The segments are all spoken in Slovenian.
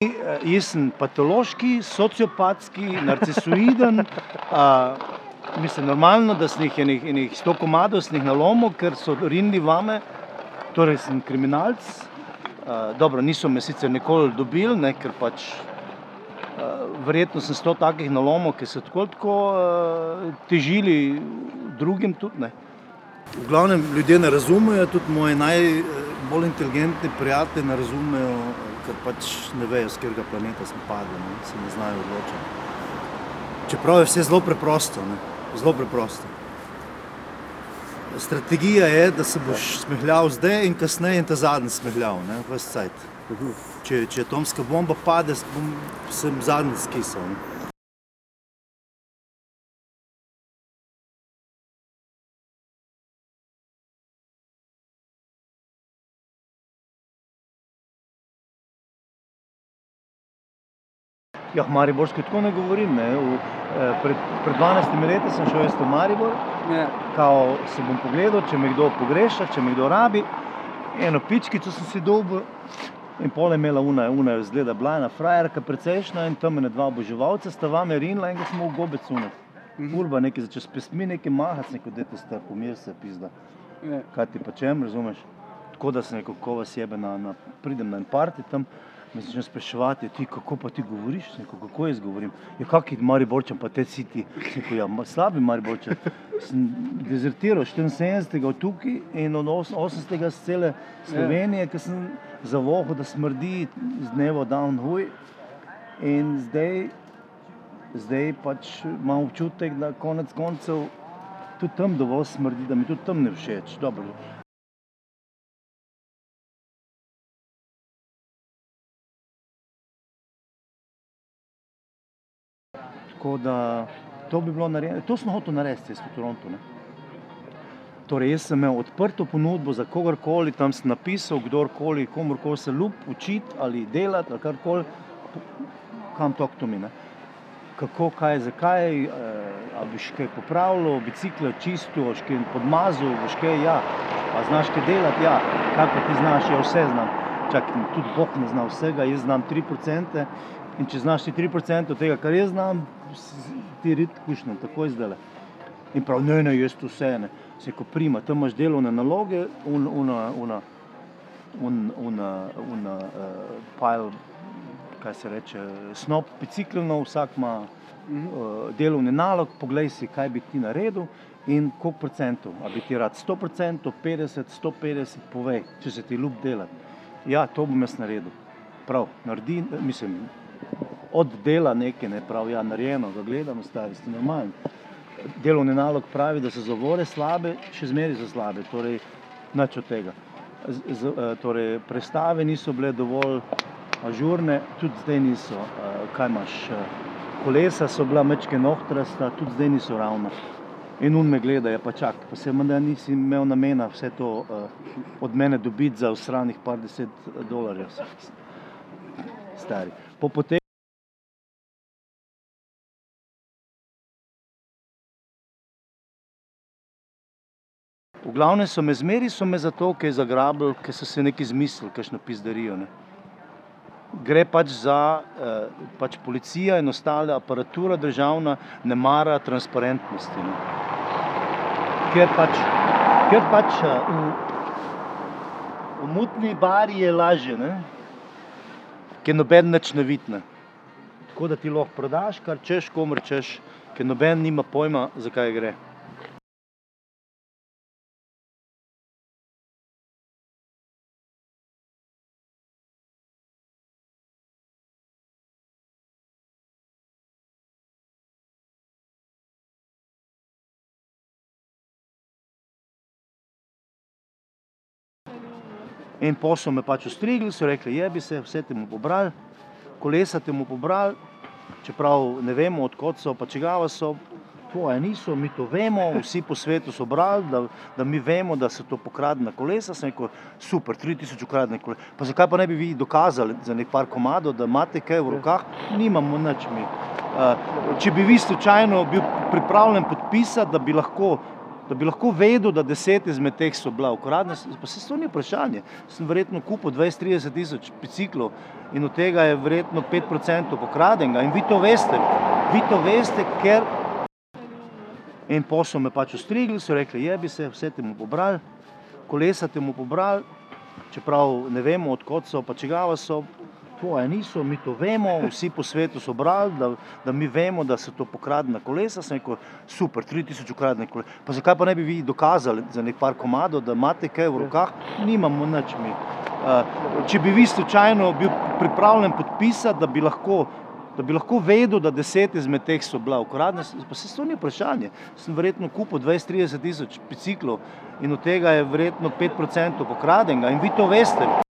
Eh, Jaz sem patološki, sociopatski, narcisoiden. Uh, mislim, normalno, da sem jih enih sto komadov sem jih nalomil, ker so rinili vame. Torej sem kriminalc. Uh, dobro, niso me sicer nikoli dobili, ne, ker pač uh, verjetno sem sto takih nalomil, ki so tako, uh, težili drugim tudi. Ne. V glavnem ljudje ne razumejo, tudi moji najbolj inteligentni prijatelji ne razumejo, ker pač ne vejo, z katerega planeta smo padli, ne, se ne znajo odločiti. Čeprav je vse zelo preprosto, ne, zelo preprosto. Strategija je, da se boš smehljal zdaj in kasneje in ta zadnji smehljal, ne, ves cajt. Če, če atomska bomba pade, bom, sem zadnji skisal. Ne. Ja, Mariborsko tako ne govorim. Ne. V, eh, pred, pred 12 leti sem šel v Maribor, Ja. kao se bom pogledal, če me kdo pogreša, če me kdo rabi. Eno pičkico sem si dobil in pol je imela una, una je zgleda bila ena frajerka precejšna in tam ene dva oboževalca sta vame rinila in ga smo v gobec une. Urba nekaj začel s pesmi, nekaj mahati, neko dete sta pomir se pizda. Ja. Kaj ti pa čem, razumeš? Tako da sem rekel, ko vas jebe na, na pridem na en parti tam, me začne spraševati, ti kako pa ti govoriš, rekel, kako jaz govorim. Ja, kaki Mariborčan pa te si ti? Sem rekel, ja, slabi Mariborčan. Sem dezertiral 74. od tukaj in od os- 80. z cele Slovenije, ker sem zavohal, da smrdi z dneva dan huj. In zdaj, zdaj pač imam občutek, da konec koncev tudi tam dovolj smrdi, da mi tudi tam ne všeč. Dobro. Tako da to bi bilo narejeno. To sem hotel narediti, v Torontu. Ne. Torej, jaz sem imel odprto ponudbo za kogarkoli, tam sem napisal, kdorkoli, komorkoli se ljub, učiti ali delati ali karkoli, kam to to mi. Ne. Kako, kaj, zakaj, eh, a boš kaj popravljal, bicikle čistil, boš kaj podmazal, boš kaj, ja, a znaš kaj delati, ja, kaj pa ti znaš, ja vse znam. Čakaj, tudi Bog ne zna vsega, jaz znam 3%, in če znaš ti 3% tega, kar jaz znam, ti rit kušnem, takoj zdaj. In prav, ne, ne, jaz to vse ne. Se ko prima, tam imaš delovne naloge, un, una, una, un, una, una uh, pile, kaj se reče, snop biciklov, vsak ima uh, delovni nalog, poglej si, kaj bi ti naredil in koliko procentov. A bi ti rad 100 procentov, 50, 150, povej, če se ti ljub delati. Ja, to bom jaz naredil. Prav, naredi, mislim, od dela nekaj, ne prav, ja, narejeno, ga gledamo, stari, ste normalni. Delovni nalog pravi, da so zavore slabe, še zmeraj so slabe, torej nič od tega. Z, z, eh, torej, prestave niso bile dovolj ažurne, tudi zdaj niso. Eh, Kaj imaš? eh, Kolesa so bila mečke nohtrasta, tudi zdaj niso ravna. In un me gleda, je pa čak, pa se menda nisi imel namena vse to uh, od mene dobiti za usranih par deset dolarjev. Stari. Po V glavnem so me zmeri, so me zato, ker je zagrabili, ker so se neki zmislili, kakšno pizdarijo. Ne. Gre pač za, eh, pač policija in ostale aparatura državna ne mara transparentnosti. Ne. Ker pač, ker pač eh, v, v mutni bari je lažje, ne. ker noben nič ne vidne. Tako da ti lahko prodaš, kar češ, komor češ, ker noben nima pojma, zakaj gre. In so me pač ostrigli, so rekli, jebi se, vse temu pobrali, kolesa temu pobrali, čeprav ne vemo, odkot so, pa čigava so, tvoje niso, mi to vemo, vsi po svetu so brali, da, da mi vemo, da so to pokradena kolesa. Sem rekel, super, 3000 ukradene kolesa. Pa zakaj pa ne bi vi dokazali za nek par komadov, da imate kaj v rokah? Nimamo nič mi. Uh, če bi vi slučajno bil pripravljen podpisati, da bi lahko da bi lahko vedel, da deset izmed teh so bila ukradena, pa se to ni vprašanje. Sem verjetno kupil 20-30 tisoč biciklov in od tega je verjetno 5% pokradenega in vi to veste. Vi to veste, ker en posel me pač ostrigli, so rekli, je bi se, vse temu pobrali, kolesa temu pobrali, čeprav ne vemo, odkot so, pa čigava so, tvoje niso, mi to vemo, vsi po svetu so brali, da, da mi vemo, da so to pokradena kolesa, sem rekel, super, 3000 ukradene kolesa, pa zakaj pa ne bi vi dokazali za nek par komado, da imate kaj v rokah, nimamo nič mi. Če bi vi slučajno bil pripravljen podpisati, da bi lahko da bi lahko vedel, da deset izmed teh so bila ukradena, pa se to ni vprašanje. Sem verjetno kupil 20-30 tisoč biciklov in od tega je verjetno 5% pokradenega in vi to veste.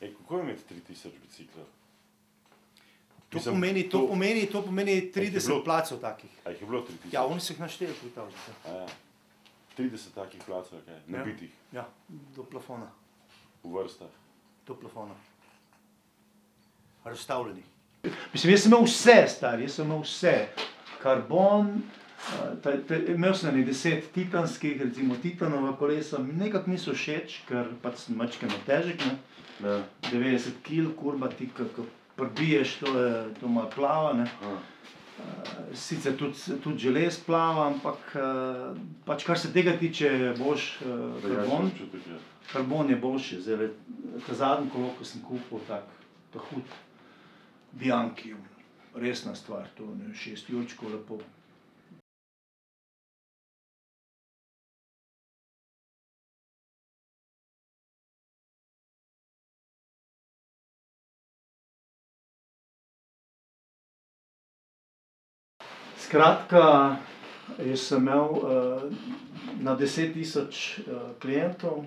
Ej, kako je imeti 3000 biciklov? To Mislim, pomeni, to to- pomeni, to pomeni 30 bilo- placov takih. A jih je bilo 3000? Ja, oni so jih našteli, pritavljate. A ja. 30 takih placov, kaj? Nabitih Ja, do plafona, v vrstah. do plafona. Razstavljeni. Mislim, jaz sem imel vse, stari, jaz sem imel vse. Karbon, ta, ta, imel sem ene deset titanskih, recimo titanova kolesa, mi nekako niso všeč, ker pač sem mačkeno težek, ne. Ja. 90 kg, kurba ti, ko prbiješ, to je, to malo plava, ne. A. Eh, Sicer tudi, tudi želez plava, ampak eh, pač kar se tega tiče, boš eh, Drugačen karbon, je. karbon je boljši. Zdaj, ta zadnji kolo, ko sem kupil, tak, ta hud, Bianchi, resna stvar, to ne, šest jurčkov lepo. Skratka, jaz sem imel uh, na 10 tisoč uh, klientov,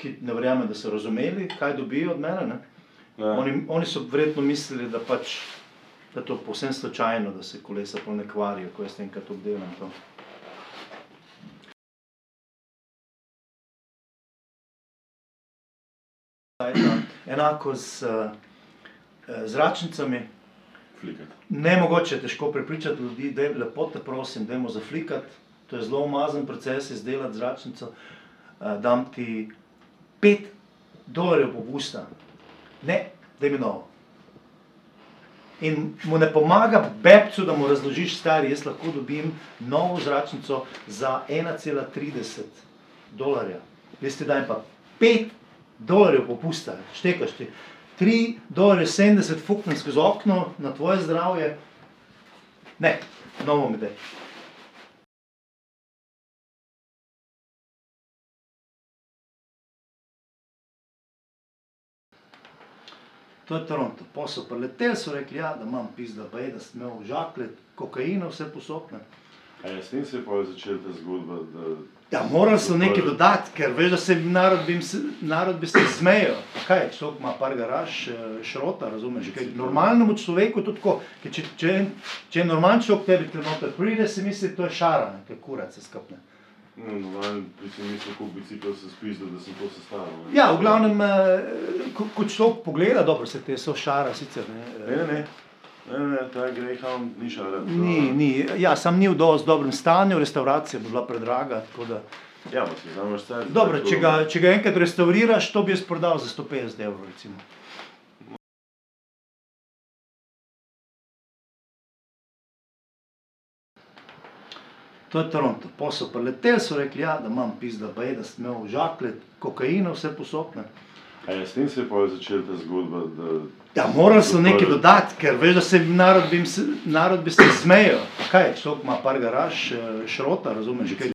ki ne verjamem, da so razumeli, kaj dobijo od mene. Ne? Ja. Oni, oni so verjetno mislili, da, pač, da je to povsem slučajno, da se kolesa pol ne kvarijo, ko jaz enkrat obdelam to. Enako z uh, zračnicami. Flikat. Ne mogoče težko prepričati ljudi, da je lepo te prosim, dajmo zaflikati. To je zelo umazen proces izdelati zračnico. Uh, dam ti 5 dolarjev popusta, ne, da mi novo. In mu ne pomaga bebcu, da mu razložiš, stari, jaz lahko dobim novo zračnico za 1,30 dolarja. Jaz ti dajem pa 5 dolarjev popusta, štekaš ti. 3 dolarje 70 fuknem skozi okno na tvoje zdravje. Ne, novo mi daj. To je Toronto. Posel preletel, so rekli, ja, da imam pizda, pa je, da sem imel žakle, kokaina, vse posopne. A ja, s tem se je pa začela ta zgodba, da Ja, moral sem nekaj dodati, ker veš, da se narod bi, se, narod bi se smejal. Kaj, človek ima par garaž, eh, šrota, razumeš? Kaj, normalnemu človeku je to tako, ker če, če, če je normalen človek tebi noter pride, si misli, to je šara, ne, to je kurac se skapne. No, normalen, bi si mislil, koliko biciklov se spizdil, da sem to sestavil. ne. Ja, v glavnem, eh, ko, ko človek pogleda, dobro se te so šara sicer, ne. eh, Ne, ne, ne. Ne, ta Greyhound ni šala. Ni, ni, ja, sam ni v dosti dobrem stanju, restauracija bi bila predraga, tako da. Ja, pa si znamo stati. Dobro, če ga, če ga enkrat restauriraš, to bi jaz prodal za 150 evrov, recimo. To je Toronto. Posel preletel, so rekli, ja, da imam pizda, pa je, da sem imel žakle, kokaina, vse posopne. A ja, s tem se je pa začela ta zgodba, da Ja, moral sem nekaj dodati, ker veš, da se narod bi, narod bi se smejal. Kaj, človek ima par garaž, eh, šrota, razumeš? Kaj,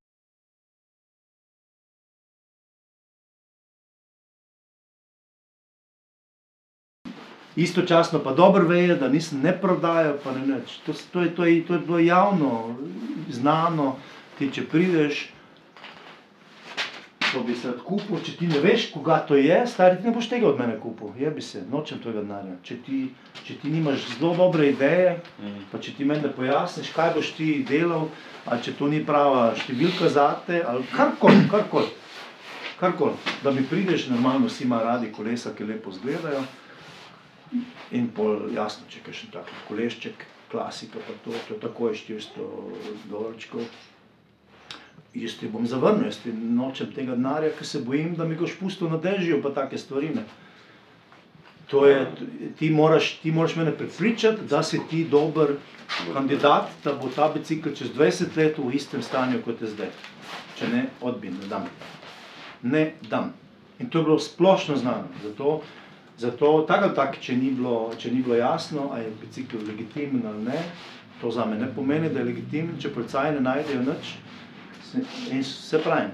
Istočasno pa dobro vejo, da nisem ne prodajal, pa ne nič. To, to, je, to, je, to je bilo javno, znano. Ti, če prideš, to bi se rad kupil, če ti ne veš, koga to je, stari, ti ne boš tega od mene kupil. Je bi se, nočem tega denarja. Če ti, če ti nimaš zelo dobre ideje, Mhm. pa če ti meni ne pojasniš, kaj boš ti delal, ali če to ni prava številka zate, ali karkoli, karkoli. karkoli, da mi prideš, normalno vsi imajo radi kolesa, ki lepo izgledajo. In pol, jasno, če je še tak kolešček, klasika pa to, to tako je 400 dolarčkov. Jaz ti bom zavrnil, jaz ti nočem tega denarja, ker se bojim, da mi ga boš pustil na dežju pa take stvari, ne. To je, ti moraš, ti moraš mene prepričati, da si ti dober kandidat, da bo ta bicikel čez dvajset let v istem stanju, kot je zdaj. Če ne, odbi, ne dam. Ne dam. In to je bilo splošno znano, zato, zato tako ali tako, če ni bilo, če ni bilo jasno, a je bicikel legitimen ali ne, to zame ne pomeni, da je legitimen, če policaji ne najdejo nič, in saj pravim,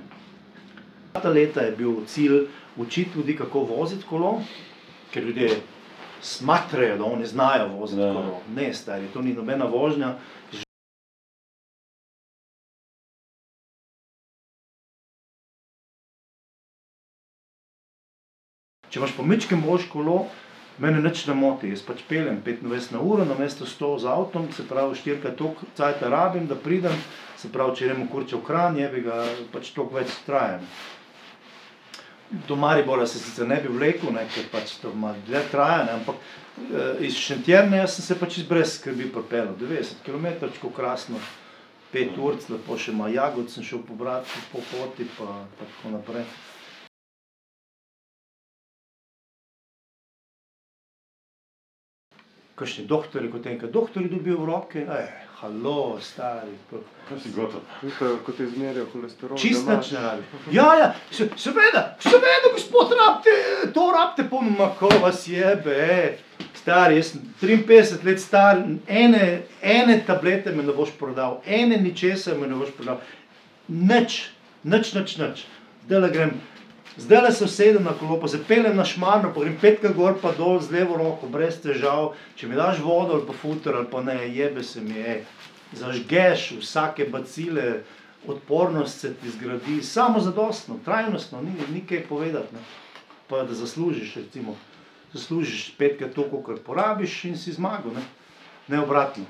ta leta je bil cilj učiti ljudi, kako voziti kolo, ker ljudje smatrajo, da oni znajo voziti Ja. kolo. Ne, stari, to ni nobena vožnja. Če imaš pa majčkeno boljše kolo, mene nič ne moti, jaz pač peljem petindvajset na uro namesto sto z avtom, se pravi štirikrat toliko cajta rabim, da pridem, se pravi, če grem v Kurče v Kranj, jebi ga, pač toliko več traja. Do Maribora se sicer ne bi vlekel, ne, ker pač to malo dlje traja, ne, ampak eh, iz Šentjerne jaz sem se pač čisto brez skrbi pripeljal, devetdeset kilometrčkov krasno, pet uric, lepo še malo jagod sem šel pobrati po poti pa, pa tako naprej. Kakšni dohtarji, kot enkrat dohtarji dobijo v roke, halo, stari, to Kaj si gotov? Tisto, ko ti izmerijo holesterol. Čisto da nič ne rabi. Ja, ja, se, seveda, seveda, gospod, rabite, to rabite, pa ma, ko vas jebe. Stari, jaz sem 53 let star, ene, ene tablete mi ne boš prodal, ene ničesar mi ne boš prodal. Nič, nič, nič, nič. Zdajle grem, zdajle se usedem na kolo, pa se peljem na Šmarno, pa grem petkrat gor pa dol z levo roko, brez težav. Če mi daš vodo ali pa futer ali pa ne, jebe se mi, ej. Zažgeš vsake bacile, odpornost se ti zgradi, samozadostno, trajnostno, ni, ni kaj povedati, ne. Pa da zaslužiš recimo, zaslužiš petkrat toliko, kakor porabiš in si zmagal, ne. Ne obratno.